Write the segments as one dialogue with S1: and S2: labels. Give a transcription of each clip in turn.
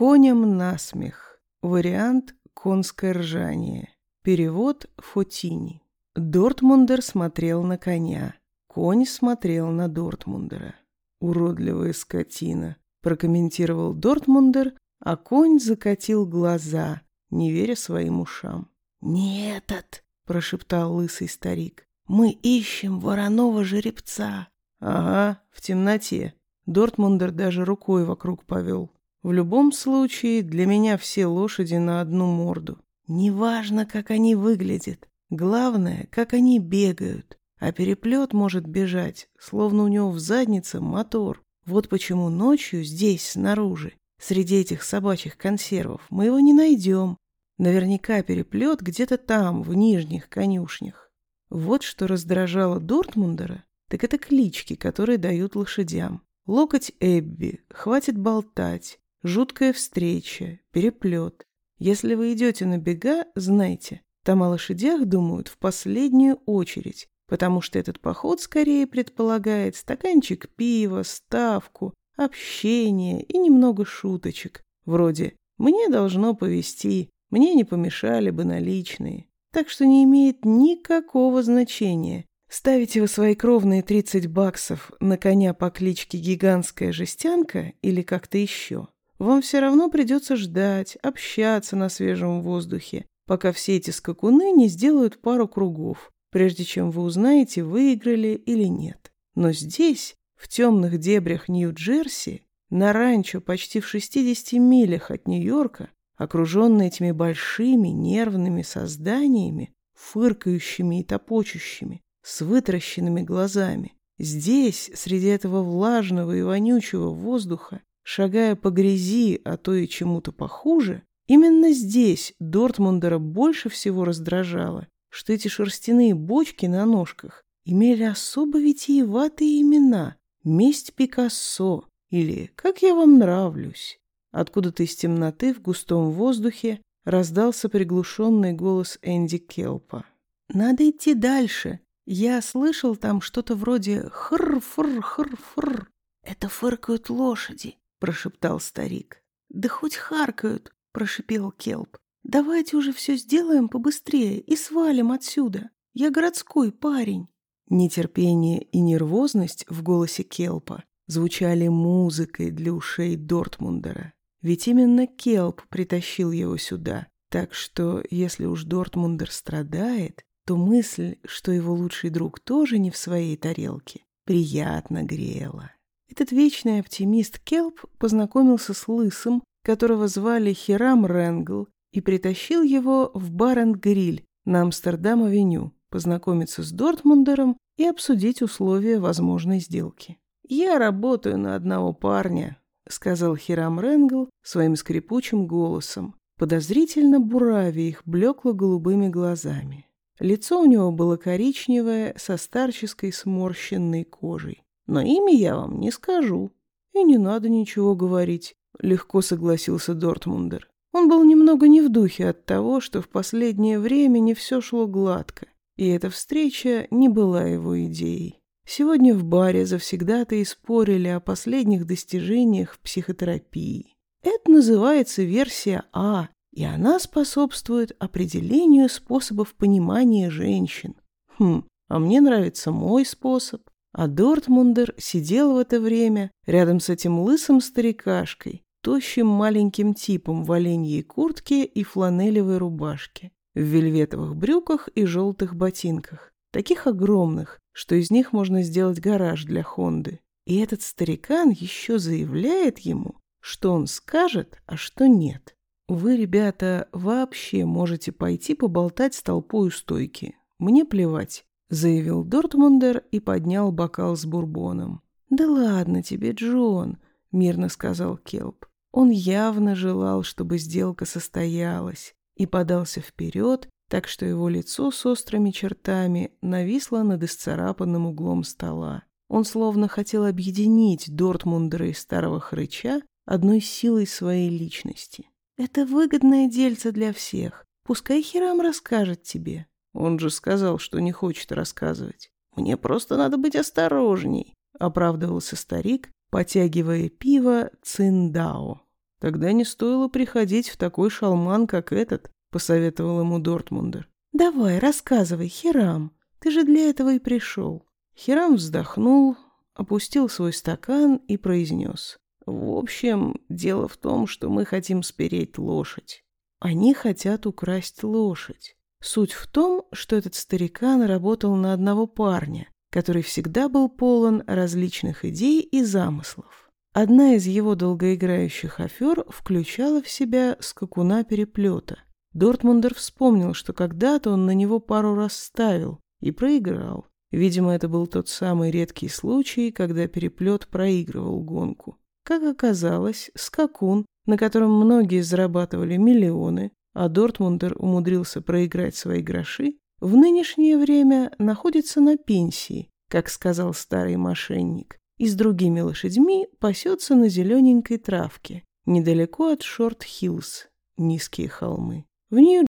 S1: Коням насмех. Вариант «Конское ржание». Перевод Фотини. Дортмундер смотрел на коня. Конь смотрел на Дортмундера. «Уродливая скотина», — прокомментировал Дортмундер, а конь закатил глаза, не веря своим ушам.
S2: «Не этот», — прошептал лысый старик. «Мы ищем вороного жеребца».
S1: «Ага, в темноте». Дортмундер даже рукой вокруг повел. В любом случае, для меня все лошади на одну морду. Неважно, как они выглядят. Главное, как они бегают. А переплет может бежать, словно у него в заднице мотор. Вот почему ночью здесь, снаружи, среди этих собачьих консервов, мы его не найдем. Наверняка переплет где-то там, в нижних конюшнях. Вот что раздражало Дортмундера, так это клички, которые дают лошадям. Локоть Эбби, хватит болтать, Жуткая встреча, переплет. Если вы идете на бега, знайте, там о лошадях думают в последнюю очередь, потому что этот поход скорее предполагает стаканчик пива, ставку, общение и немного шуточек, вроде «мне должно повести, мне не помешали бы наличные». Так что не имеет никакого значения, ставите вы свои кровные 30 баксов на коня по кличке Гигантская Жестянка или как-то еще. Вам все равно придется ждать, общаться на свежем воздухе, пока все эти скакуны не сделают пару кругов, прежде чем вы узнаете, выиграли или нет. Но здесь, в темных дебрях Нью-Джерси, на ранчо почти в 60 милях от Нью-Йорка, окруженный этими большими нервными созданиями, фыркающими и топочущими, с вытаращенными глазами, здесь, среди этого влажного и вонючего воздуха, Шагая по грязи, а то и чему-то похуже, именно здесь Дортмундера больше всего раздражало, что эти шерстяные бочки на ножках имели особо витиеватые имена «Месть Пикассо» или «Как я вам нравлюсь». Откуда-то из темноты в густом воздухе раздался приглушенный голос Энди Келпа. «Надо идти дальше. Я слышал там что-то вроде хр-фр-хр-фр».
S2: «Это фыркают лошади», прошептал старик.
S1: «Да хоть харкают!» — прошипел Келп. «Давайте уже все сделаем побыстрее и свалим отсюда. Я городской парень». Нетерпение и нервозность в голосе Келпа звучали музыкой для ушей Дортмундера. Ведь именно Келп притащил его сюда. Так что, если уж Дортмундер страдает, то мысль, что его лучший друг тоже не в своей тарелке, приятно грела. Этот вечный оптимист Келп познакомился с Лысым, которого звали Хирам Ренгл, и притащил его в бар гриль на Амстердам-авеню познакомиться с Дортмундером и обсудить условия возможной сделки. «Я работаю на одного парня», — сказал Хирам Ренгл своим скрипучим голосом, подозрительно буравя их блекло-голубыми глазами. Лицо у него было коричневое, со старческой сморщенной кожей. Но имя я вам не скажу. И не надо ничего говорить, легко согласился Дортмундер. Он был немного не в духе от того, что в последнее время не все шло гладко, и эта встреча не была его идеей. Сегодня в баре завсегда-то и спорили о последних достижениях в психотерапии. Это называется версия А, и она способствует определению способов понимания женщин. Хм, а мне нравится мой способ. А Дортмундер сидел в это время рядом с этим лысым старикашкой, тощим маленьким типом в оленьей куртке и фланелевой рубашке, в вельветовых брюках и желтых ботинках, таких огромных, что из них можно сделать гараж для Хонды. И этот старикан еще заявляет ему, что он скажет, а что нет. Вы, ребята, вообще можете пойти поболтать с толпой у стойки. Мне плевать заявил Дортмундер и поднял бокал с бурбоном. «Да ладно тебе, Джон», — мирно сказал Келп. Он явно желал, чтобы сделка состоялась, и подался вперед, так что его лицо с острыми чертами нависло над исцарапанным углом стола. Он словно хотел объединить Дортмундера и старого хрыча одной силой своей личности. «Это выгодное дельце для всех. Пускай Хирам расскажет тебе. Он же сказал, что не хочет рассказывать. Мне просто надо быть осторожней, оправдывался старик, потягивая пиво Циндао. Тогда не стоило приходить в такой шалман, как этот, посоветовал ему Дортмундер.
S2: Давай, рассказывай, Хирам. Ты же для этого и пришел.
S1: Хирам вздохнул, опустил свой стакан и произнес. В общем, дело в том, что мы хотим спереть лошадь. Они хотят украсть лошадь. Суть в том, что этот старикан работал на одного парня, который всегда был полон различных идей и замыслов. Одна из его долгоиграющих афер включала в себя скакуна переплета. Дортмундер вспомнил, что когда-то он на него пару раз ставил и проиграл. Видимо, это был тот самый редкий случай, когда переплет проигрывал гонку. Как оказалось, скакун, на котором многие зарабатывали миллионы, а Дортмундер умудрился проиграть свои гроши, в нынешнее время находится на пенсии, как сказал старый мошенник, и с другими лошадьми пасется на зелененькой травке, недалеко от Шорт-Хиллз, низкие холмы. В нью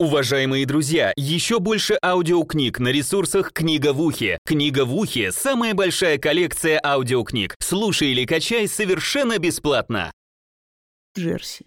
S3: Уважаемые друзья, еще больше аудиокниг на ресурсах «Книга в ухе». «Книга в ухе» — самая большая коллекция аудиокниг. Слушай или качай совершенно бесплатно.
S1: Джерси.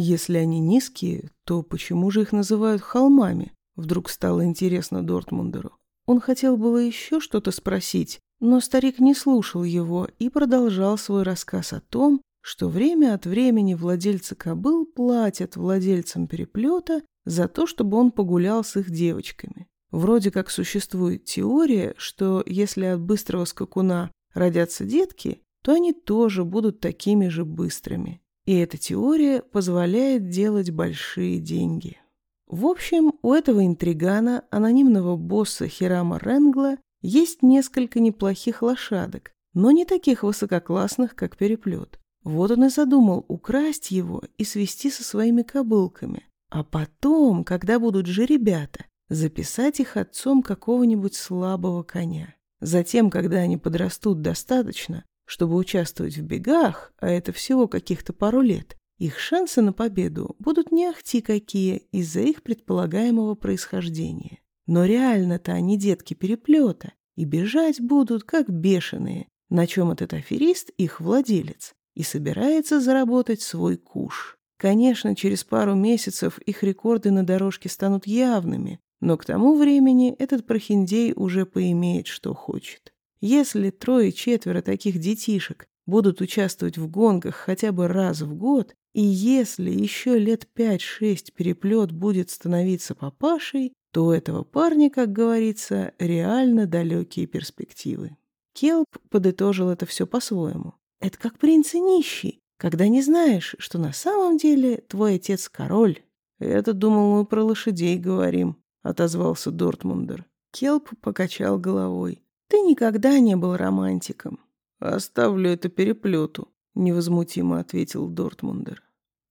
S1: Если они низкие, то почему же их называют холмами? Вдруг стало интересно Дортмундеру. Он хотел было еще что-то спросить, но старик не слушал его и продолжал свой рассказ о том, что время от времени владельцы кобыл платят владельцам переплета за то, чтобы он погулял с их девочками. Вроде как существует теория, что если от быстрого скакуна родятся детки, то они тоже будут такими же быстрыми. И эта теория позволяет делать большие деньги. В общем, у этого интригана, анонимного босса Хирама Ренгла, есть несколько неплохих лошадок, но не таких высококлассных, как переплет. Вот он и задумал украсть его и свести со своими кобылками. А потом, когда будут же ребята, записать их отцом какого-нибудь слабого коня. Затем, когда они подрастут достаточно, чтобы участвовать в бегах, а это всего каких-то пару лет, их шансы на победу будут не ахти какие из-за их предполагаемого происхождения. Но реально-то они детки переплета и бежать будут как бешеные, на чем этот аферист их владелец и собирается заработать свой куш. Конечно, через пару месяцев их рекорды на дорожке станут явными, но к тому времени этот прохиндей уже поимеет, что хочет. Если трое-четверо таких детишек будут участвовать в гонках хотя бы раз в год, и если еще лет пять-шесть переплет будет становиться папашей, то у этого парня, как говорится, реально далекие перспективы. Келп подытожил это все по-своему. Это как принц и нищий, когда не знаешь, что на самом деле твой отец король. Это, думал, мы про лошадей говорим, отозвался Дортмундер. Келп покачал головой. Ты никогда не был романтиком. «Оставлю это переплету», — невозмутимо ответил Дортмундер.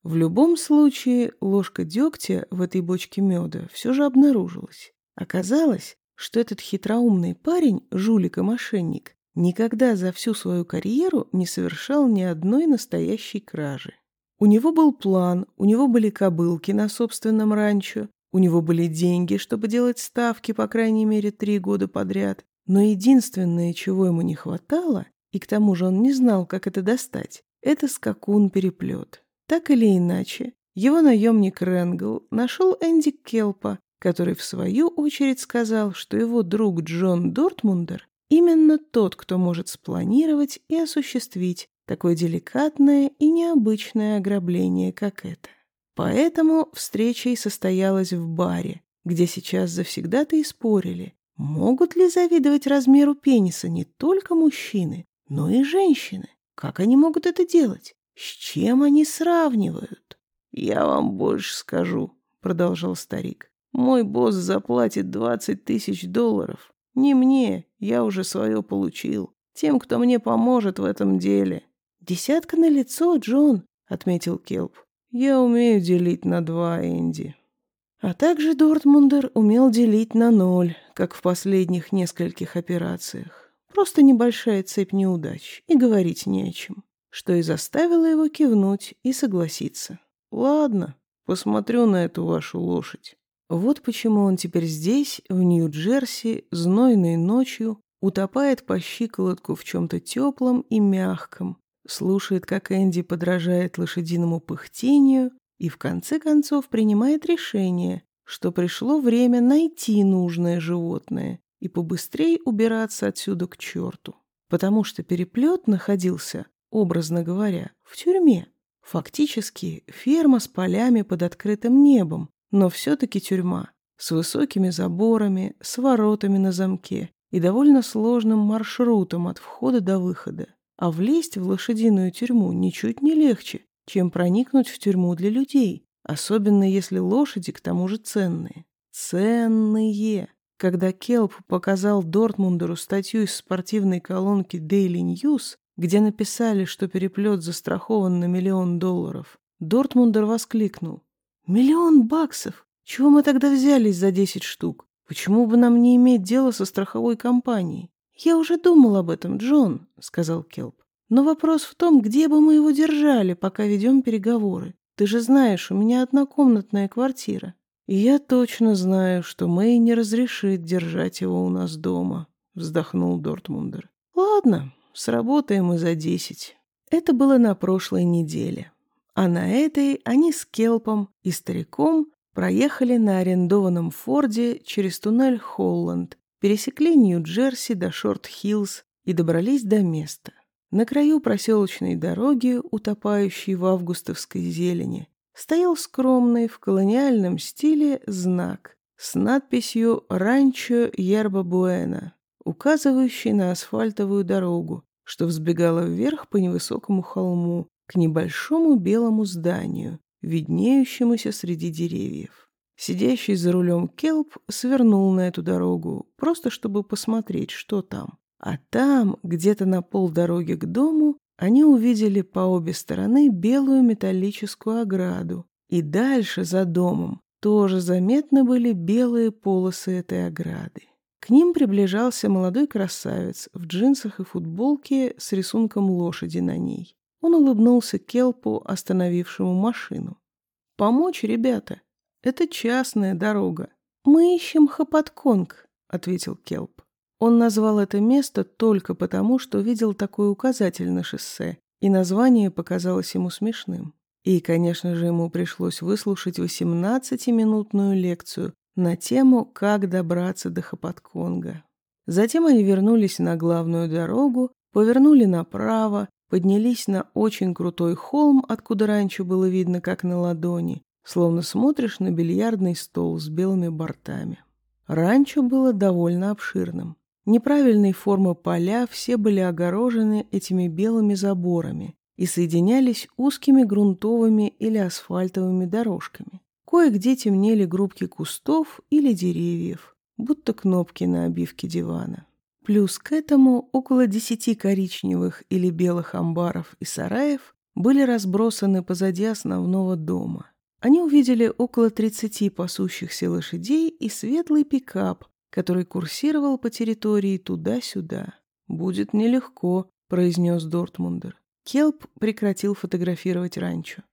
S1: В любом случае, ложка дегтя в этой бочке меда все же обнаружилась. Оказалось, что этот хитроумный парень, жулик и мошенник, никогда за всю свою карьеру не совершал ни одной настоящей кражи. У него был план, у него были кобылки на собственном ранчо, у него были деньги, чтобы делать ставки, по крайней мере, три года подряд. Но единственное, чего ему не хватало, и к тому же он не знал, как это достать. Это скакун-переплет. Так или иначе, его наемник Рэнгл нашел Энди Келпа, который в свою очередь сказал, что его друг Джон Дортмундер именно тот, кто может спланировать и осуществить такое деликатное и необычное ограбление, как это. Поэтому встреча и состоялась в баре, где сейчас завсегда-то и спорили, могут ли завидовать размеру пениса не только мужчины, но и женщины. Как они могут это делать? С чем они сравнивают? Я вам больше скажу, продолжал старик. Мой босс заплатит двадцать тысяч долларов. Не мне, я уже свое получил. Тем, кто мне поможет в этом деле. Десятка на лицо, Джон, отметил Келп. Я умею делить на два, Энди. А также Дортмундер умел делить на ноль, как в последних нескольких операциях. Просто небольшая цепь неудач, и говорить не о чем. Что и заставило его кивнуть и согласиться. «Ладно, посмотрю на эту вашу лошадь». Вот почему он теперь здесь, в Нью-Джерси, знойной ночью, утопает по щиколотку в чем-то теплом и мягком, слушает, как Энди подражает лошадиному пыхтению и в конце концов принимает решение, что пришло время найти нужное животное и побыстрее убираться отсюда к черту, потому что переплет находился, образно говоря, в тюрьме. Фактически ферма с полями под открытым небом, но все-таки тюрьма, с высокими заборами, с воротами на замке и довольно сложным маршрутом от входа до выхода. А влезть в лошадиную тюрьму ничуть не легче, чем проникнуть в тюрьму для людей, особенно если лошади к тому же ценные. Ценные. Когда Келп показал Дортмундеру статью из спортивной колонки Daily News, где написали, что переплет застрахован на миллион долларов, Дортмундер воскликнул. «Миллион баксов! Чего мы тогда взялись за десять штук? Почему бы нам не иметь дело со страховой компанией?» «Я уже думал об этом, Джон», — сказал Келп. «Но вопрос в том, где бы мы его держали, пока ведем переговоры. Ты же знаешь, у меня однокомнатная квартира. И я точно знаю, что Мэй не разрешит держать его у нас дома», — вздохнул Дортмундер. «Ладно, сработаем и за десять». Это было на прошлой неделе. А на этой они с Келпом и стариком проехали на арендованном Форде через туннель Холланд, пересекли Нью-Джерси до Шорт-Хиллз и добрались до места. На краю проселочной дороги, утопающей в августовской зелени, стоял скромный в колониальном стиле знак с надписью «Ранчо Ерба Буэна», указывающий на асфальтовую дорогу, что взбегала вверх по невысокому холму к небольшому белому зданию, виднеющемуся среди деревьев. Сидящий за рулем Келп свернул на эту дорогу, просто чтобы посмотреть, что там. А там, где-то на полдороги к дому, они увидели по обе стороны белую металлическую ограду. И дальше, за домом, тоже заметны были белые полосы этой ограды. К ним приближался молодой красавец в джинсах и футболке с рисунком лошади на ней. Он улыбнулся Келпу, остановившему машину. «Помочь, ребята? Это частная дорога». «Мы ищем Хапатконг», — ответил Келп. Он назвал это место только потому, что видел такой указатель на шоссе, и название показалось ему смешным. И, конечно же, ему пришлось выслушать 18-минутную лекцию на тему «Как добраться до Хапатконга». Затем они вернулись на главную дорогу, повернули направо, поднялись на очень крутой холм, откуда раньше было видно, как на ладони, словно смотришь на бильярдный стол с белыми бортами. Ранчо было довольно обширным. Неправильной формы поля все были огорожены этими белыми заборами и соединялись узкими грунтовыми или асфальтовыми дорожками. Кое-где темнели группки кустов или деревьев, будто кнопки на обивке дивана. Плюс к этому около десяти коричневых или белых амбаров и сараев были разбросаны позади основного дома. Они увидели около тридцати пасущихся лошадей и светлый пикап, который курсировал по территории туда-сюда. «Будет нелегко», — произнес Дортмундер. Келп прекратил фотографировать ранчо.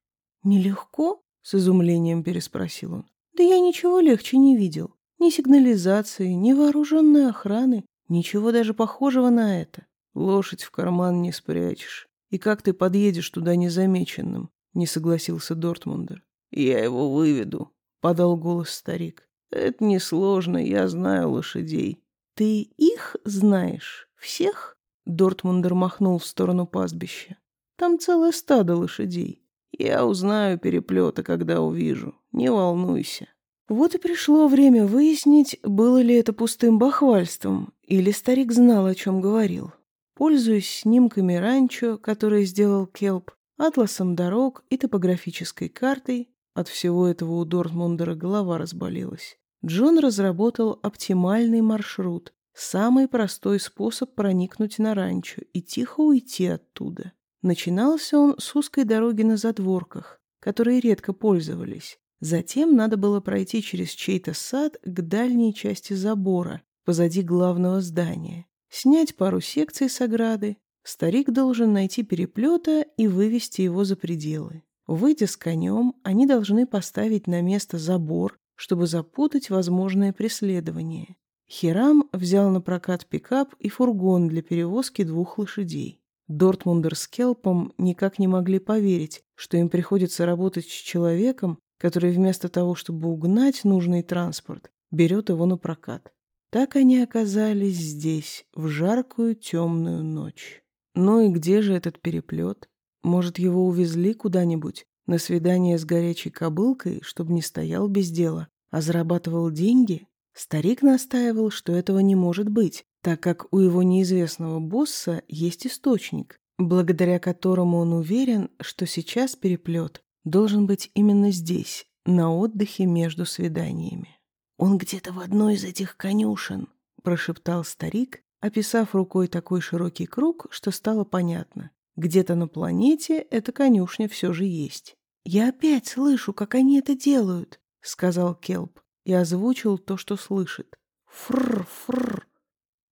S1: «Нелегко?» — с изумлением переспросил он. «Да я ничего легче не видел. Ни сигнализации, ни вооруженной охраны, ничего даже похожего на это. Лошадь в карман не спрячешь. И как ты подъедешь туда незамеченным?» — не согласился Дортмундер. «Я его выведу», — подал голос старик. Это несложно, я знаю лошадей. Ты их знаешь? Всех? Дортмундер махнул в сторону пастбища. Там целое стадо лошадей. Я узнаю переплета, когда увижу. Не волнуйся. Вот и пришло время выяснить, было ли это пустым бахвальством, или старик знал, о чем говорил. Пользуясь снимками ранчо, которые сделал Келп, атласом дорог и топографической картой, от всего этого у Дортмундера голова разболелась. Джон разработал оптимальный маршрут, самый простой способ проникнуть на ранчо и тихо уйти оттуда. Начинался он с узкой дороги на задворках, которые редко пользовались. Затем надо было пройти через чей-то сад к дальней части забора, позади главного здания, снять пару секций с ограды. Старик должен найти переплета и вывести его за пределы. Выйдя с конем, они должны поставить на место забор, чтобы запутать возможное преследование. Хирам взял на прокат пикап и фургон для перевозки двух лошадей. Дортмундер с Келпом никак не могли поверить, что им приходится работать с человеком, который вместо того, чтобы угнать нужный транспорт, берет его на прокат. Так они оказались здесь, в жаркую темную ночь. Ну и где же этот переплет? Может, его увезли куда-нибудь на свидание с горячей кобылкой, чтобы не стоял без дела, а зарабатывал деньги? Старик настаивал, что этого не может быть, так как у его неизвестного босса есть источник, благодаря которому он уверен, что сейчас переплет должен быть именно здесь, на отдыхе между свиданиями.
S2: «Он где-то в одной из этих конюшен», — прошептал старик, описав рукой такой широкий круг, что стало понятно. Где-то на планете эта конюшня все же есть. «Я опять слышу, как они это делают», — сказал Келп и озвучил то, что слышит. «Фрр, фрр».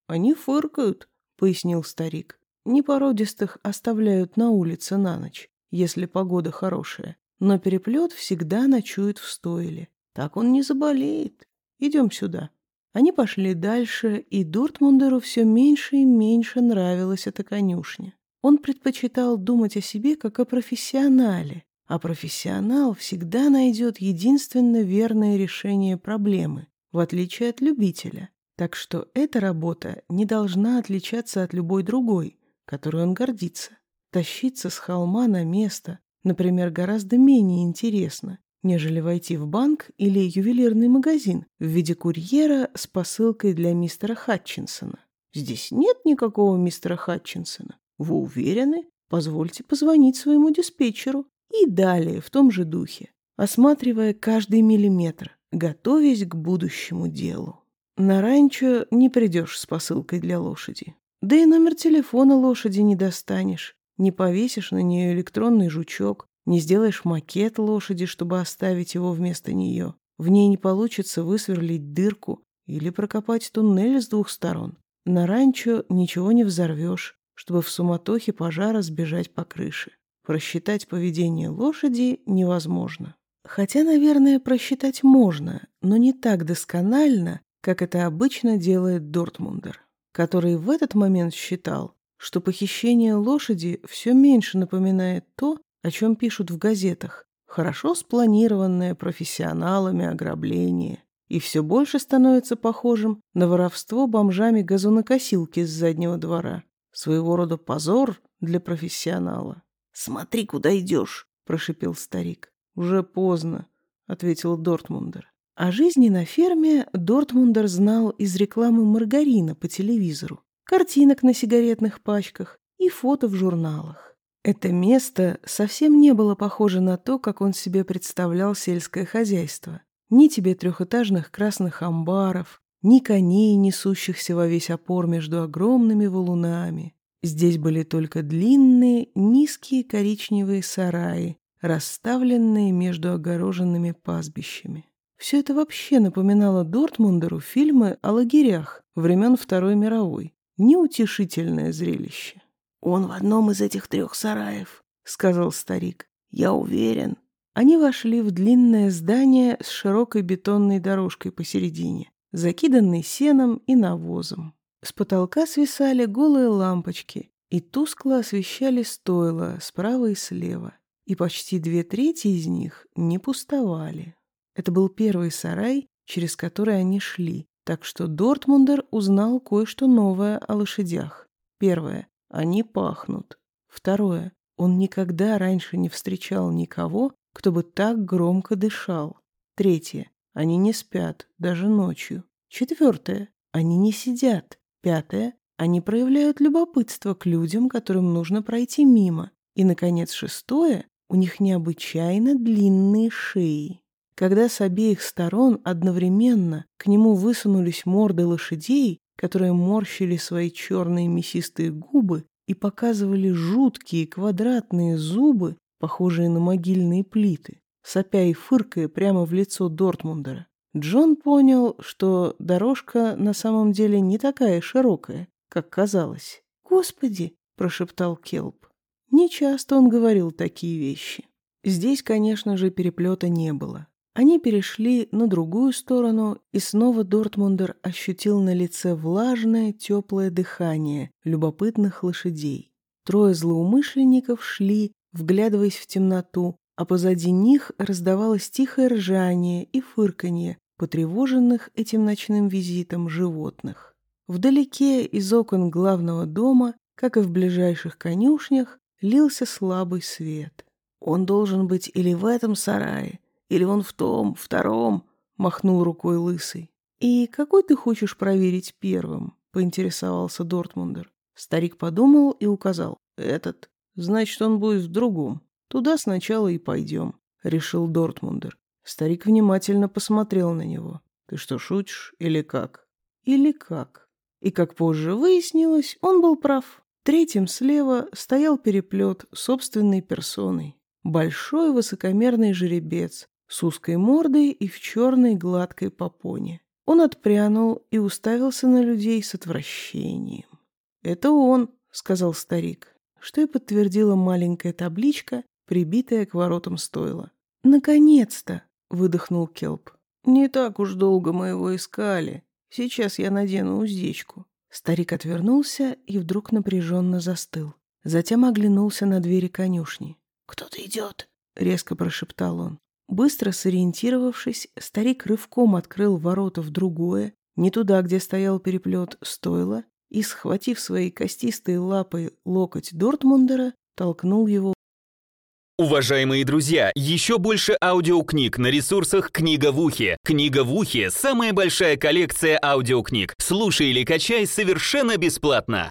S1: «Они фыркают», — пояснил старик. «Непородистых оставляют на улице на ночь, если погода хорошая, но переплет всегда ночует в стойле. Так он не заболеет. Идем сюда». Они пошли дальше, и Дортмундеру все меньше и меньше нравилась эта конюшня. Он предпочитал думать о себе как о профессионале, а профессионал всегда найдет единственно верное решение проблемы, в отличие от любителя. Так что эта работа не должна отличаться от любой другой, которой он гордится. Тащиться с холма на место, например, гораздо менее интересно, нежели войти в банк или ювелирный магазин в виде курьера с посылкой для мистера Хатчинсона. Здесь нет никакого мистера Хатчинсона. Вы уверены? Позвольте позвонить своему диспетчеру. И далее в том же духе, осматривая каждый миллиметр, готовясь к будущему делу. На ранчо не придешь с посылкой для лошади. Да и номер телефона лошади не достанешь. Не повесишь на нее электронный жучок, не сделаешь макет лошади, чтобы оставить его вместо нее. В ней не получится высверлить дырку или прокопать туннель с двух сторон. На ранчо ничего не взорвешь, чтобы в суматохе пожара сбежать по крыше. Просчитать поведение лошади невозможно. Хотя, наверное, просчитать можно, но не так досконально, как это обычно делает Дортмундер, который в этот момент считал, что похищение лошади все меньше напоминает то, о чем пишут в газетах, хорошо спланированное профессионалами ограбление, и все больше становится похожим на воровство бомжами газонокосилки с заднего двора. Своего рода позор для профессионала.
S2: «Смотри, куда идешь», — прошипел старик.
S1: «Уже поздно», — ответил Дортмундер. О жизни на ферме Дортмундер знал из рекламы маргарина по телевизору, картинок на сигаретных пачках и фото в журналах. Это место совсем не было похоже на то, как он себе представлял сельское хозяйство. Ни тебе трехэтажных красных амбаров, ни коней, несущихся во весь опор между огромными валунами. Здесь были только длинные, низкие коричневые сараи, расставленные между огороженными пастбищами. Все это вообще напоминало Дортмундеру фильмы о лагерях времен Второй мировой. Неутешительное зрелище.
S2: «Он в одном из этих трех сараев», — сказал старик. «Я уверен».
S1: Они вошли в длинное здание с широкой бетонной дорожкой посередине, закиданной сеном и навозом. С потолка свисали голые лампочки и тускло освещали стойла справа и слева, и почти две трети из них не пустовали. Это был первый сарай, через который они шли, так что Дортмундер узнал кое-что новое о лошадях. Первое. Они пахнут. Второе. Он никогда раньше не встречал никого, кто бы так громко дышал. Третье. Они не спят, даже ночью. Четвертое. Они не сидят. Пятое. Они проявляют любопытство к людям, которым нужно пройти мимо. И, наконец, шестое. У них необычайно длинные шеи. Когда с обеих сторон одновременно к нему высунулись морды лошадей, которые морщили свои черные мясистые губы и показывали жуткие квадратные зубы, похожие на могильные плиты, сопя и фыркая прямо в лицо Дортмундера. Джон понял, что дорожка на самом деле не такая широкая, как казалось. «Господи!» – прошептал Келп. Нечасто он говорил такие вещи. Здесь, конечно же, переплета не было. Они перешли на другую сторону, и снова Дортмундер ощутил на лице влажное, теплое дыхание любопытных лошадей. Трое злоумышленников шли, вглядываясь в темноту, а позади них раздавалось тихое ржание и фырканье потревоженных этим ночным визитом животных. Вдалеке из окон главного дома, как и в ближайших конюшнях, лился слабый свет. «Он должен быть или в этом сарае, или вон в том, втором», — махнул рукой лысый. «И какой ты хочешь проверить первым?» — поинтересовался Дортмундер. Старик подумал и указал. «Этот. Значит, он будет в другом. Туда сначала и пойдем», — решил Дортмундер. Старик внимательно посмотрел на него. «Ты что, шутишь или как?» «Или как?» И, как позже выяснилось, он был прав. Третьим слева стоял переплет собственной персоной. Большой высокомерный жеребец с узкой мордой и в черной гладкой попоне. Он отпрянул и уставился на людей с отвращением. «Это он», — сказал старик, что и подтвердила маленькая табличка, прибитая к воротам стойла. «Наконец-то!» — выдохнул Келп. «Не так уж долго мы его искали. Сейчас я надену уздечку». Старик отвернулся и вдруг напряженно застыл. Затем оглянулся на двери конюшни. «Кто-то идет!» — резко прошептал он. Быстро сориентировавшись, старик рывком открыл ворота в другое, не туда, где стоял переплет стойла, и, схватив своей костистой лапой локоть Дортмундера, толкнул его.
S3: Уважаемые друзья, еще больше аудиокниг на ресурсах «Книга в ухе». «Книга в ухе» — самая большая коллекция аудиокниг. Слушай или качай совершенно бесплатно.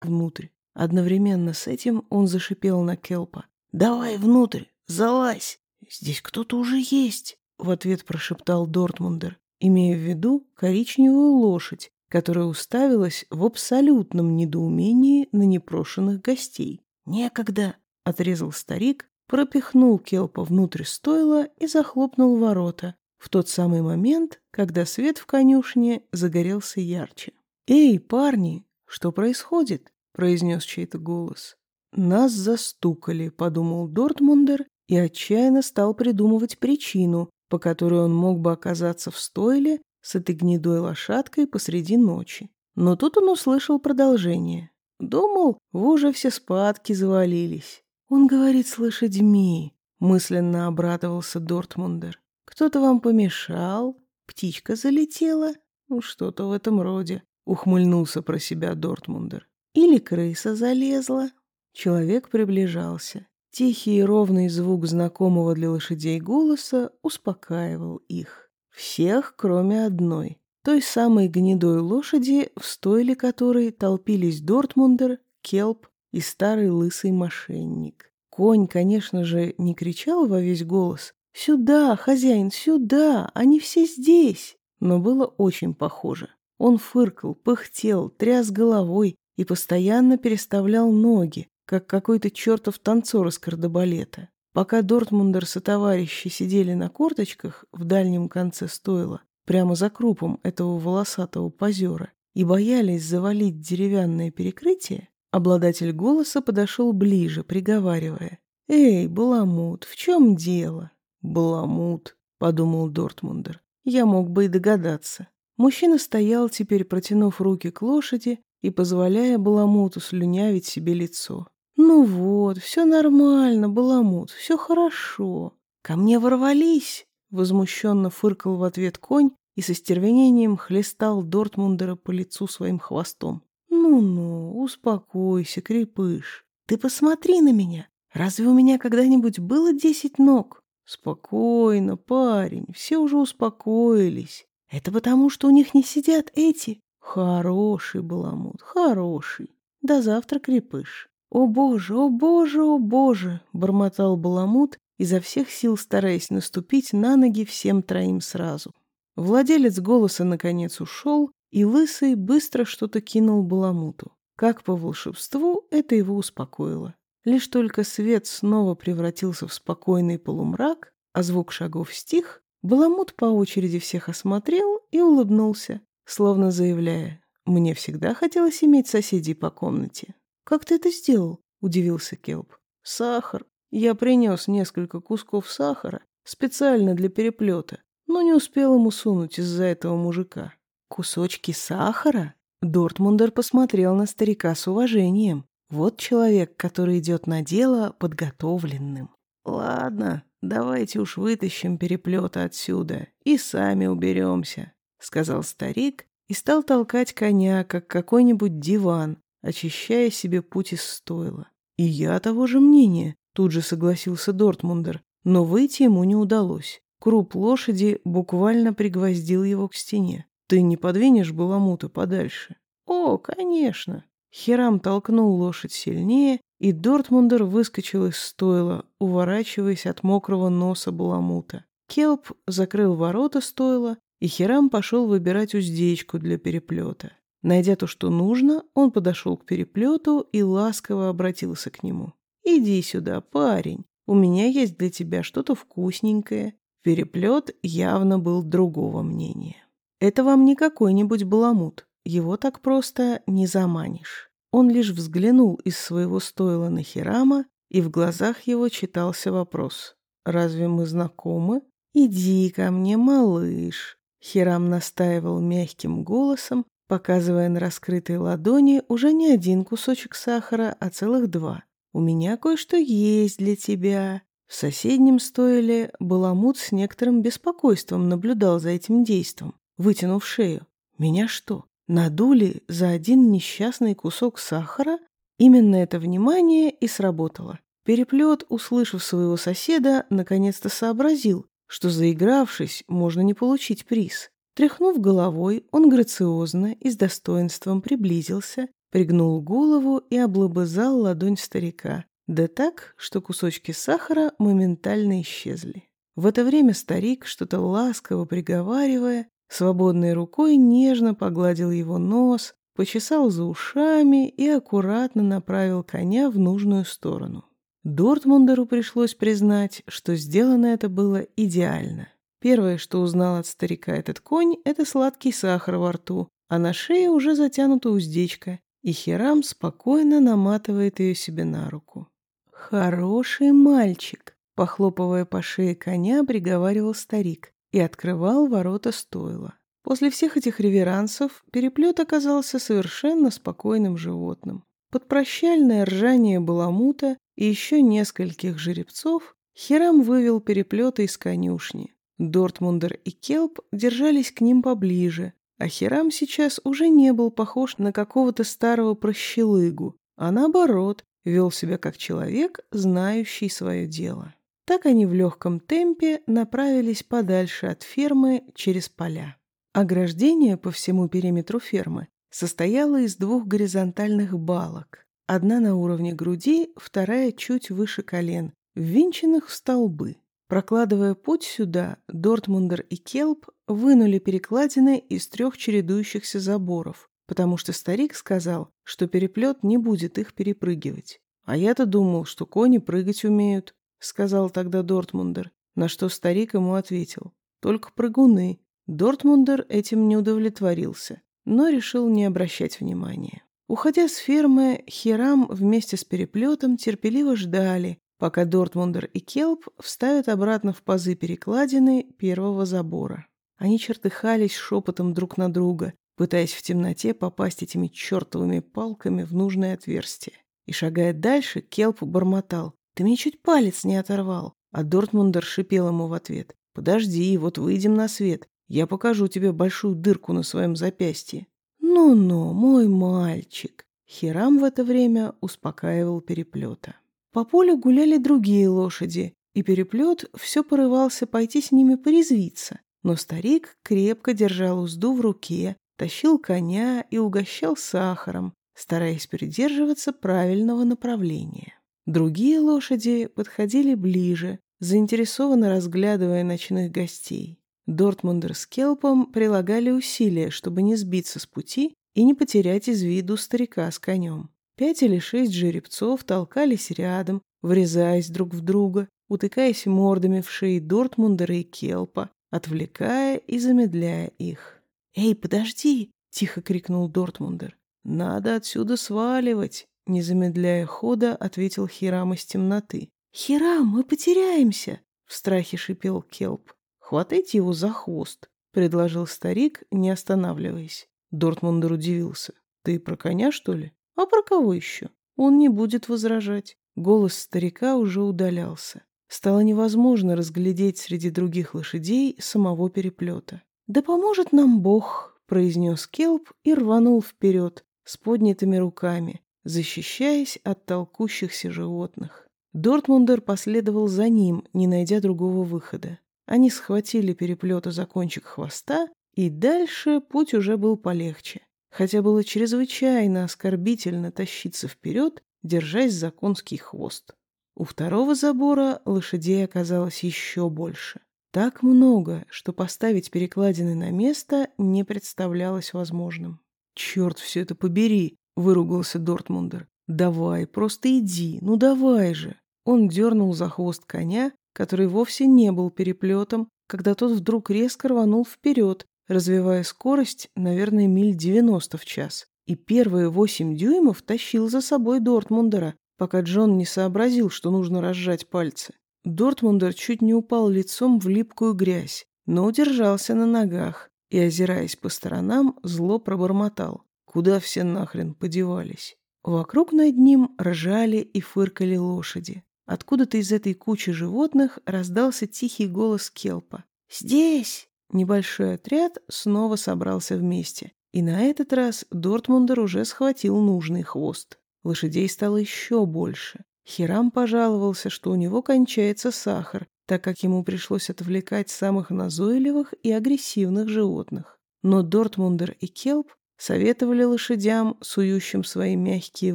S1: Внутрь. Одновременно с этим он зашипел на Келпа. «Давай внутрь, залазь!» «Здесь кто-то уже есть», — в ответ прошептал Дортмундер, имея в виду коричневую лошадь, которая уставилась в абсолютном недоумении на непрошенных гостей. «Некогда», — отрезал старик, пропихнул Келпа внутрь стойла и захлопнул ворота в тот самый момент, когда свет в конюшне загорелся ярче. «Эй, парни, что происходит?» — произнес чей-то голос. «Нас застукали», — подумал Дортмундер и отчаянно стал придумывать причину, по которой он мог бы оказаться в стойле с этой гнедой лошадкой посреди ночи. Но тут он услышал продолжение. Думал, вы уже все спадки завалились. Он говорит с лошадьми, мысленно обрадовался Дортмундер. Кто-то вам помешал? Птичка залетела? Ну, что-то в этом роде, ухмыльнулся про себя Дортмундер. Или крыса залезла? Человек приближался. Тихий и ровный звук знакомого для лошадей голоса успокаивал их. Всех, кроме одной. Той самой гнедой лошади, в стойле которой толпились Дортмундер, Келп и старый лысый мошенник. Конь, конечно же, не кричал во весь голос «Сюда, хозяин, сюда! Они все здесь!» Но было очень похоже. Он фыркал, пыхтел, тряс головой и постоянно переставлял ноги, как какой-то чертов танцор из кардебалета. Пока Дортмундер со товарищи сидели на корточках в дальнем конце стойла, прямо за крупом этого волосатого позера, и боялись завалить деревянное перекрытие, обладатель голоса подошел ближе, приговаривая. «Эй, Баламут, в чем дело?» «Баламут», — подумал Дортмундер. «Я мог бы и догадаться». Мужчина стоял теперь, протянув руки к лошади и позволяя Баламуту слюнявить себе лицо. «Ну вот, все нормально, Баламут, все хорошо. Ко мне ворвались!» Возмущенно фыркал в ответ конь и со стервенением хлестал Дортмундера по лицу своим хвостом. «Ну-ну, успокойся, крепыш. Ты посмотри на меня. Разве у меня когда-нибудь было десять ног?» «Спокойно, парень, все уже успокоились. Это потому, что у них не сидят эти. Хороший Баламут, хороший. До завтра, крепыш». «О боже, о боже, о боже!» — бормотал Баламут, изо всех сил стараясь наступить на ноги всем троим сразу. Владелец голоса наконец ушел, и Лысый быстро что-то кинул Баламуту. Как по волшебству это его успокоило. Лишь только свет снова превратился в спокойный полумрак, а звук шагов стих, Баламут по очереди всех осмотрел и улыбнулся, словно заявляя, «Мне всегда хотелось иметь соседей по комнате». «Как ты это сделал?» — удивился Келп. «Сахар. Я принес несколько кусков сахара специально для переплета, но не успел ему сунуть из-за этого мужика». «Кусочки сахара?» Дортмундер посмотрел на старика с уважением. Вот человек, который идет на дело подготовленным. Ладно, давайте уж вытащим переплета отсюда и сами уберемся, сказал старик и стал толкать коня, как какой-нибудь диван, очищая себе путь из стойла. И я того же мнения, тут же согласился Дортмундер, но выйти ему не удалось. Круп лошади буквально пригвоздил его к стене. Ты не подвинешь баламута подальше? О, конечно. Херам толкнул лошадь сильнее, и Дортмундер выскочил из стойла, уворачиваясь от мокрого носа баламута. Келп закрыл ворота стойла, и Херам пошел выбирать уздечку для переплета. Найдя то, что нужно, он подошел к переплету и ласково обратился к нему. «Иди сюда, парень, у меня есть для тебя что-то вкусненькое». Переплет явно был другого мнения. Это вам не какой-нибудь баламут. Его так просто не заманишь. Он лишь взглянул из своего стойла на Хирама, и в глазах его читался вопрос. «Разве мы знакомы?» «Иди ко мне, малыш!» Хирам настаивал мягким голосом, показывая на раскрытой ладони уже не один кусочек сахара, а целых два. «У меня кое-что есть для тебя». В соседнем стойле Баламут с некоторым беспокойством наблюдал за этим действом вытянув шею. Меня что, надули за один несчастный кусок сахара? Именно это внимание и сработало. Переплет, услышав своего соседа, наконец-то сообразил, что заигравшись, можно не получить приз. Тряхнув головой, он грациозно и с достоинством приблизился, пригнул голову и облобызал ладонь старика, да так, что кусочки сахара моментально исчезли. В это время старик, что-то ласково приговаривая, Свободной рукой нежно погладил его нос, почесал за ушами и аккуратно направил коня в нужную сторону. Дортмундеру пришлось признать, что сделано это было идеально. Первое, что узнал от старика этот конь, это сладкий сахар во рту, а на шее уже затянута уздечка, и Херам спокойно наматывает ее себе на руку. «Хороший мальчик», — похлопывая по шее коня, приговаривал старик и открывал ворота стойла. После всех этих реверансов переплет оказался совершенно спокойным животным. Под прощальное ржание баламута и еще нескольких жеребцов Хирам вывел переплета из конюшни. Дортмундер и Келп держались к ним поближе, а Хирам сейчас уже не был похож на какого-то старого прощелыгу, а наоборот, вел себя как человек, знающий свое дело. Так они в легком темпе направились подальше от фермы через поля. Ограждение по всему периметру фермы состояло из двух горизонтальных балок. Одна на уровне груди, вторая чуть выше колен, ввинченных в столбы. Прокладывая путь сюда, Дортмундер и Келп вынули перекладины из трех чередующихся заборов, потому что старик сказал, что переплет не будет их перепрыгивать. А я-то думал, что кони прыгать умеют. — сказал тогда Дортмундер, на что старик ему ответил. «Только прыгуны». Дортмундер этим не удовлетворился, но решил не обращать внимания. Уходя с фермы, Хирам вместе с переплетом терпеливо ждали, пока Дортмундер и Келп вставят обратно в пазы перекладины первого забора. Они чертыхались шепотом друг на друга, пытаясь в темноте попасть этими чертовыми палками в нужное отверстие. И шагая дальше, Келп бормотал. Ты мне чуть палец не оторвал. А Дортмундер шипел ему в ответ. Подожди, вот выйдем на свет. Я покажу тебе большую дырку на своем запястье. Ну-ну, мой мальчик. Хирам в это время успокаивал переплета. По полю гуляли другие лошади, и переплет все порывался пойти с ними порезвиться. Но старик крепко держал узду в руке, тащил коня и угощал сахаром, стараясь придерживаться правильного направления. Другие лошади подходили ближе, заинтересованно разглядывая ночных гостей. Дортмундер с Келпом прилагали усилия, чтобы не сбиться с пути и не потерять из виду старика с конем. Пять или шесть жеребцов толкались рядом, врезаясь друг в друга, утыкаясь мордами в шеи Дортмундера и Келпа, отвлекая и замедляя их. «Эй, подожди!» — тихо крикнул Дортмундер. «Надо отсюда сваливать!» Не замедляя хода, ответил Хирам из темноты. «Хирам, мы потеряемся!» В страхе шипел Келп. «Хватайте его за хвост», — предложил старик, не останавливаясь. Дортмундер удивился. «Ты про коня, что ли?» «А про кого еще?» он не будет возражать. Голос старика уже удалялся. Стало невозможно разглядеть среди других лошадей самого переплета. «Да поможет нам Бог», — произнес Келп и рванул вперед с поднятыми руками, защищаясь от толкущихся животных. Дортмундер последовал за ним, не найдя другого выхода. Они схватили переплета за кончик хвоста, и дальше путь уже был полегче. Хотя было чрезвычайно оскорбительно тащиться вперед, держась за конский хвост. У второго забора лошадей оказалось еще больше. Так много, что поставить перекладины на место не представлялось возможным. «Черт все это побери!» — выругался Дортмундер. «Давай, просто иди, ну давай же!» Он дернул за хвост коня, который вовсе не был переплетом, когда тот вдруг резко рванул вперед, развивая скорость, наверное, миль 90 в час. И первые восемь дюймов тащил за собой Дортмундера, пока Джон не сообразил, что нужно разжать пальцы. Дортмундер чуть не упал лицом в липкую грязь, но удержался на ногах и, озираясь по сторонам, зло пробормотал. Куда все нахрен подевались? Вокруг над ним ржали и фыркали лошади. Откуда-то из этой кучи животных раздался тихий голос Келпа. «Здесь!» Небольшой отряд снова собрался вместе. И на этот раз Дортмундер уже схватил нужный хвост. Лошадей стало еще больше. Хирам пожаловался, что у него кончается сахар, так как ему пришлось отвлекать самых назойливых и агрессивных животных. Но Дортмундер и Келп советовали лошадям, сующим свои мягкие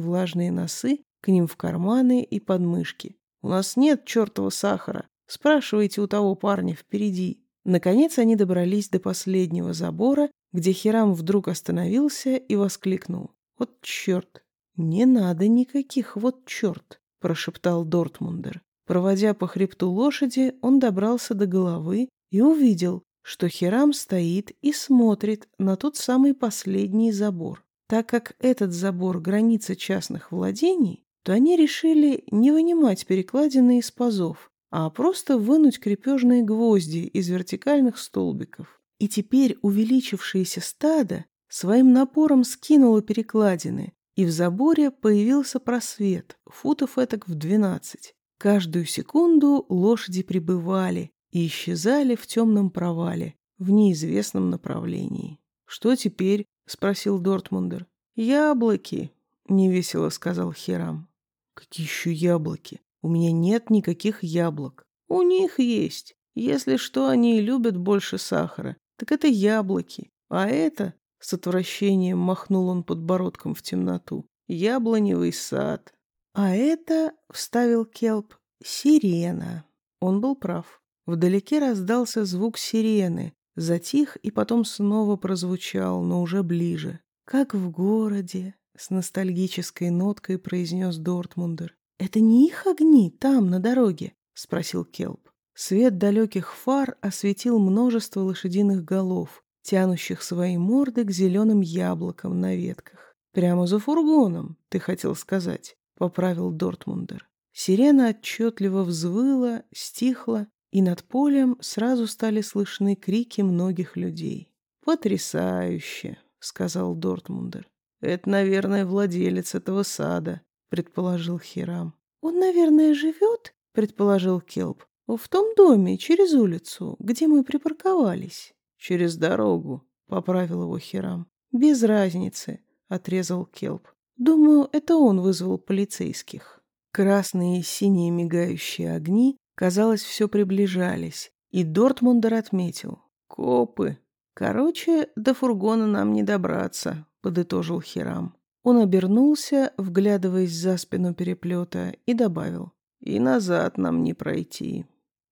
S1: влажные носы, к ним в карманы и подмышки. «У нас нет чертова сахара. Спрашивайте у того парня впереди». Наконец они добрались до последнего забора, где Хирам вдруг остановился и воскликнул. «Вот черт! «Не надо никаких, вот черт!» – прошептал Дортмундер. Проводя по хребту лошади, он добрался до головы и увидел, что Хирам стоит и смотрит на тот самый последний забор. Так как этот забор – граница частных владений, то они решили не вынимать перекладины из пазов, а просто вынуть крепежные гвозди из вертикальных столбиков. И теперь увеличившееся стадо своим напором скинуло перекладины, и в заборе появился просвет, футов этак в двенадцать. Каждую секунду лошади прибывали и исчезали в темном провале, в неизвестном направлении. «Что теперь?» — спросил Дортмундер. «Яблоки», — невесело сказал Херам. «Какие еще яблоки? У меня нет никаких яблок. У них есть. Если что, они и любят больше сахара. Так это яблоки. А это с отвращением махнул он подбородком в темноту. Яблоневый сад. А это, вставил Келп, сирена. Он был прав. Вдалеке раздался звук сирены, затих и потом снова прозвучал, но уже ближе. «Как в городе», — с ностальгической ноткой произнес Дортмундер. «Это не их огни там, на дороге?» — спросил Келп. Свет далеких фар осветил множество лошадиных голов, тянущих свои морды к зеленым яблокам на ветках. «Прямо за фургоном, ты хотел сказать», — поправил Дортмундер. Сирена отчетливо взвыла, стихла, и над полем сразу стали слышны крики многих людей. «Потрясающе!» — сказал Дортмундер. «Это, наверное, владелец этого сада», — предположил Хирам. «Он, наверное, живет?» — предположил Келп. «В том доме, через улицу, где мы припарковались». «Через дорогу», — поправил его Хирам. «Без разницы», — отрезал Келп. «Думаю, это он вызвал полицейских». Красные и синие мигающие огни, казалось, все приближались, и Дортмундер отметил. «Копы. Короче, до фургона нам не добраться», — подытожил Хирам. Он обернулся, вглядываясь за спину переплета, и добавил. «И назад нам не пройти».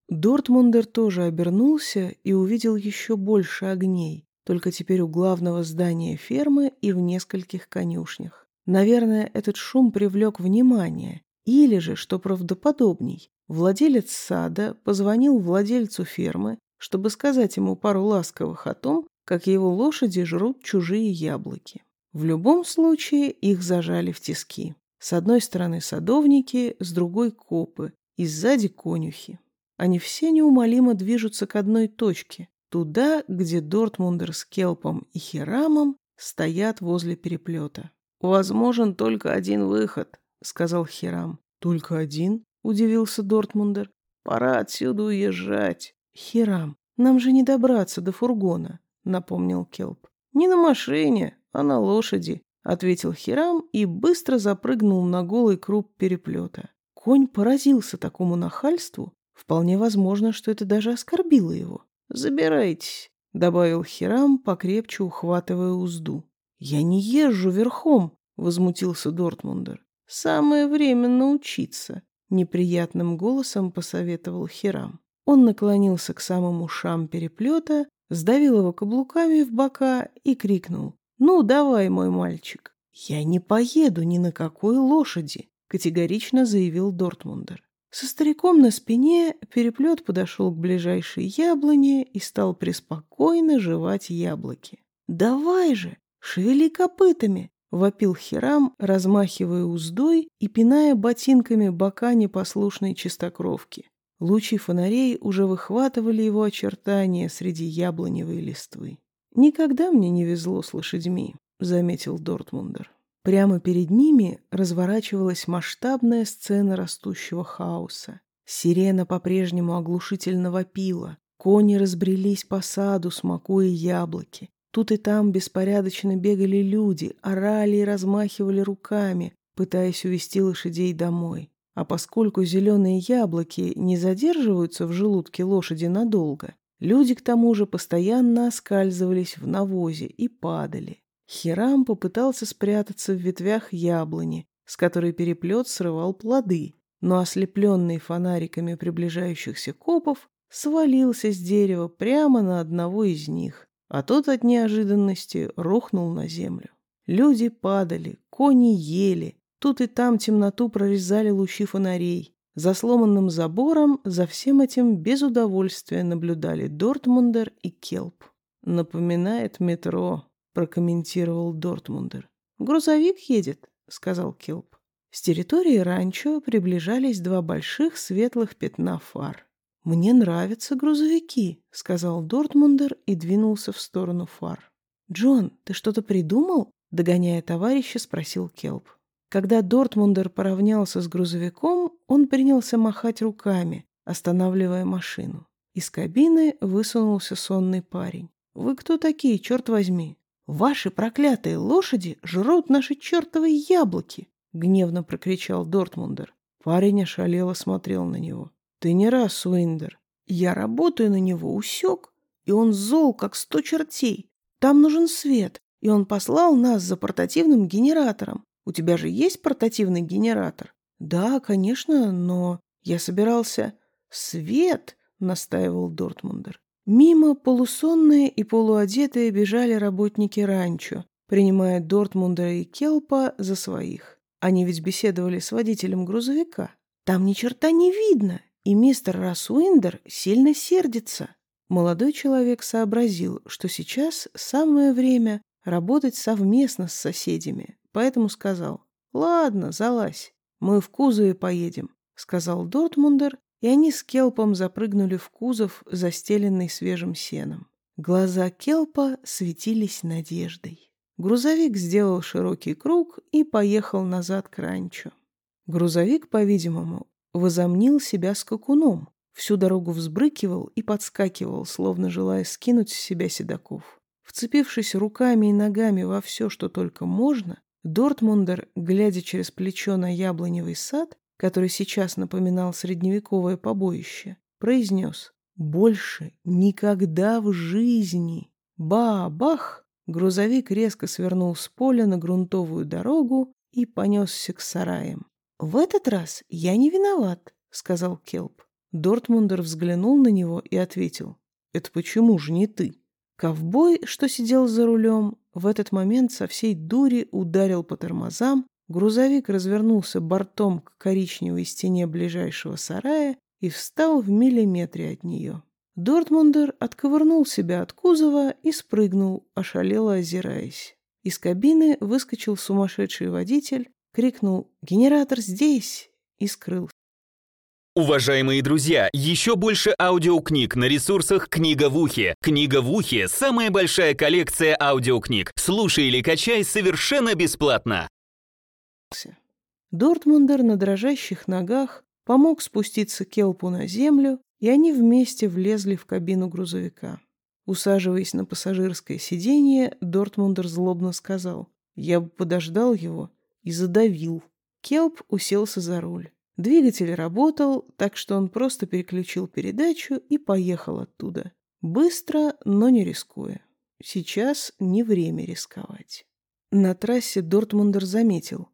S1: Дортмундер тоже обернулся и увидел еще больше огней, только теперь у главного здания фермы и в нескольких конюшнях. Наверное, этот шум привлек внимание, или же, что правдоподобней, владелец сада позвонил владельцу фермы, чтобы сказать ему пару ласковых о том, как его лошади жрут чужие яблоки. В любом случае их зажали в тиски. С одной стороны садовники, с другой копы, и сзади конюхи. Они все неумолимо движутся к одной точке, туда, где Дортмундер с Келпом и Хирамом стоят возле переплета. «Возможен только один выход», — сказал Хирам. «Только один?» — удивился Дортмундер. «Пора отсюда уезжать». «Хирам, нам же не добраться до фургона», — напомнил Келп. «Не на машине, а на лошади», — ответил Хирам и быстро запрыгнул на голый круп переплета. Конь поразился такому нахальству. Вполне возможно, что это даже оскорбило его. «Забирайтесь», — добавил Хирам, покрепче ухватывая узду. «Я не езжу верхом», — возмутился Дортмундер. «Самое время научиться», — неприятным голосом посоветовал Хирам. Он наклонился к самым ушам переплета, сдавил его каблуками в бока и крикнул. «Ну, давай, мой мальчик!» «Я не поеду ни на какой лошади», — категорично заявил Дортмундер. Со стариком на спине переплет подошел к ближайшей яблоне и стал преспокойно жевать яблоки. «Давай же, шевели копытами!» — вопил Хирам, размахивая уздой и пиная ботинками бока непослушной чистокровки. Лучи фонарей уже выхватывали его очертания среди яблоневой листвы. «Никогда мне не везло с лошадьми», — заметил Дортмундер. Прямо перед ними разворачивалась масштабная сцена растущего хаоса. Сирена по-прежнему оглушительно вопила. Кони разбрелись по саду, смакуя яблоки. Тут и там беспорядочно бегали люди, орали и размахивали руками, пытаясь увести лошадей домой. А поскольку зеленые яблоки не задерживаются в желудке лошади надолго, люди к тому же постоянно оскальзывались в навозе и падали. Хирам попытался спрятаться в ветвях яблони, с которой переплет срывал плоды, но ослепленный фонариками приближающихся копов свалился с дерева прямо на одного из них, а тот от неожиданности рухнул на землю. Люди падали, кони ели, Тут и там темноту прорезали лучи фонарей. За сломанным забором за всем этим без удовольствия наблюдали Дортмундер и Келп. «Напоминает метро», — прокомментировал Дортмундер. «Грузовик едет», — сказал Келп. С территории ранчо приближались два больших светлых пятна фар. «Мне нравятся грузовики», — сказал Дортмундер и двинулся в сторону фар. «Джон, ты что-то придумал?» — догоняя товарища, спросил Келп. Когда Дортмундер поравнялся с грузовиком, он принялся махать руками, останавливая машину. Из кабины высунулся сонный парень. «Вы кто такие, черт возьми?» «Ваши проклятые лошади жрут наши чертовы яблоки!» — гневно прокричал Дортмундер. Парень ошалело смотрел на него. «Ты не раз, Уиндер. Я работаю на него, усек, и он зол, как сто чертей. Там нужен свет, и он послал нас за портативным генератором. У тебя же есть портативный генератор? Да, конечно, но я собирался... Свет, настаивал Дортмундер. Мимо полусонные и полуодетые бежали работники ранчо, принимая Дортмундера и Келпа за своих. Они ведь беседовали с водителем грузовика. Там ни черта не видно, и мистер Рассуиндер сильно сердится. Молодой человек сообразил, что сейчас самое время работать совместно с соседями, поэтому сказал, «Ладно, залазь, мы в кузове поедем», — сказал Дортмундер, и они с Келпом запрыгнули в кузов, застеленный свежим сеном. Глаза Келпа светились надеждой. Грузовик сделал широкий круг и поехал назад к ранчо. Грузовик, по-видимому, возомнил себя скакуном, всю дорогу взбрыкивал и подскакивал, словно желая скинуть с себя седаков. Вцепившись руками и ногами во все, что только можно, Дортмундер, глядя через плечо на яблоневый сад, который сейчас напоминал средневековое побоище, произнес «Больше никогда в жизни!» Ба-бах! Грузовик резко свернул с поля на грунтовую дорогу и понесся к сараям. «В этот раз я не виноват», — сказал Келп. Дортмундер взглянул на него и ответил. «Это почему же не ты?» Ковбой, что сидел за рулем, в этот момент со всей дури ударил по тормозам, грузовик развернулся бортом к коричневой стене ближайшего сарая и встал в миллиметре от нее. Дортмундер отковырнул себя от кузова и спрыгнул, ошалело озираясь. Из кабины выскочил сумасшедший водитель, крикнул «Генератор здесь!» и скрылся.
S3: Уважаемые друзья, еще больше аудиокниг на ресурсах «Книга в ухе». «Книга в ухе» — самая большая коллекция аудиокниг. Слушай или качай совершенно бесплатно.
S1: Дортмундер на дрожащих ногах помог спуститься Келпу на землю, и они вместе влезли в кабину грузовика. Усаживаясь на пассажирское сиденье, Дортмундер злобно сказал, «Я бы подождал его и задавил». Келп уселся за руль. Двигатель работал, так что он просто переключил передачу и поехал оттуда. Быстро, но не рискуя. Сейчас не время рисковать. На трассе Дортмундер заметил.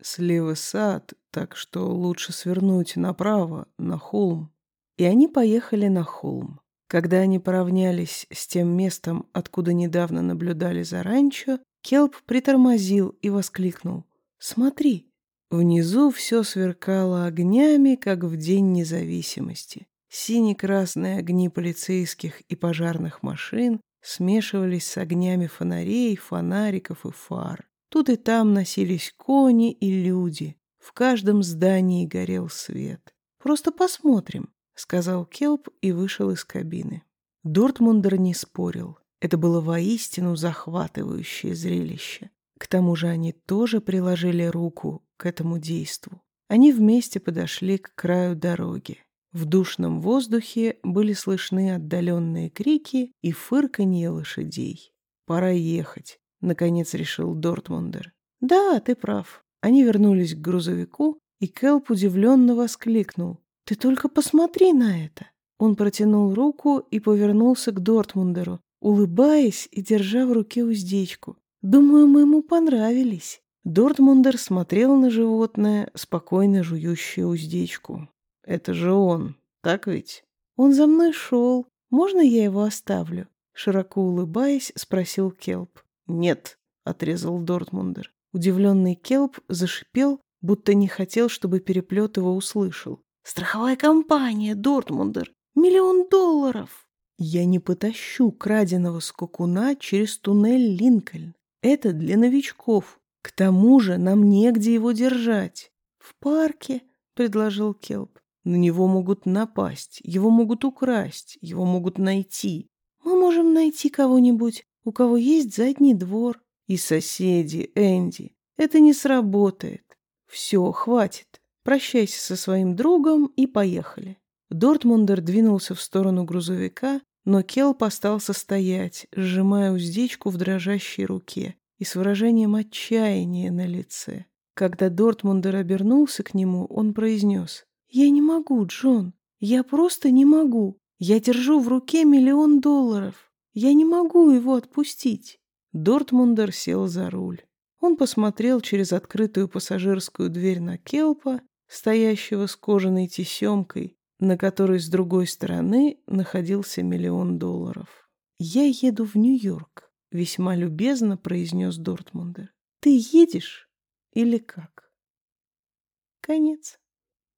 S1: Слева сад, так что лучше свернуть направо, на холм. И они поехали на холм. Когда они поравнялись с тем местом, откуда недавно наблюдали за ранчо, Келп притормозил и воскликнул. «Смотри!» Внизу все сверкало огнями, как в День независимости. Сине-красные огни полицейских и пожарных машин смешивались с огнями фонарей, фонариков и фар. Тут и там носились кони и люди. В каждом здании горел свет. «Просто посмотрим», — сказал Келп и вышел из кабины. Дортмундер не спорил. Это было воистину захватывающее зрелище. К тому же они тоже приложили руку к этому действу. Они вместе подошли к краю дороги. В душном воздухе были слышны отдаленные крики и фырканье лошадей. «Пора ехать», — наконец решил Дортмундер. «Да, ты прав». Они вернулись к грузовику, и Келп удивленно воскликнул. «Ты только посмотри на это!» Он протянул руку и повернулся к Дортмундеру, улыбаясь и держа в руке уздечку. Думаю, мы ему понравились. Дортмундер смотрел на животное, спокойно жующее уздечку. Это же он, так ведь? Он за мной шел. Можно я его оставлю? Широко улыбаясь, спросил Келп. Нет, отрезал Дортмундер. Удивленный Келп зашипел, будто не хотел, чтобы переплет его услышал. «Страховая компания, Дортмундер! Миллион долларов!» «Я не потащу краденого скакуна через туннель Линкольн. Это для новичков. К тому же нам негде его держать. В парке, предложил Келп. На него могут напасть, его могут украсть, его могут найти. Мы можем найти кого-нибудь, у кого есть задний двор. И соседи, Энди. Это не сработает. Все, хватит. Прощайся со своим другом и поехали. Дортмундер двинулся в сторону грузовика, но Келп остался стоять, сжимая уздечку в дрожащей руке и с выражением отчаяния на лице. Когда Дортмундер обернулся к нему, он произнес «Я не могу, Джон, я просто не могу. Я держу в руке миллион долларов. Я не могу его отпустить». Дортмундер сел за руль. Он посмотрел через открытую пассажирскую дверь на Келпа, стоящего с кожаной тесемкой, на которой с другой стороны находился миллион долларов. «Я еду в Нью-Йорк», — весьма любезно произнес Дортмундер. «Ты едешь или как?» Конец.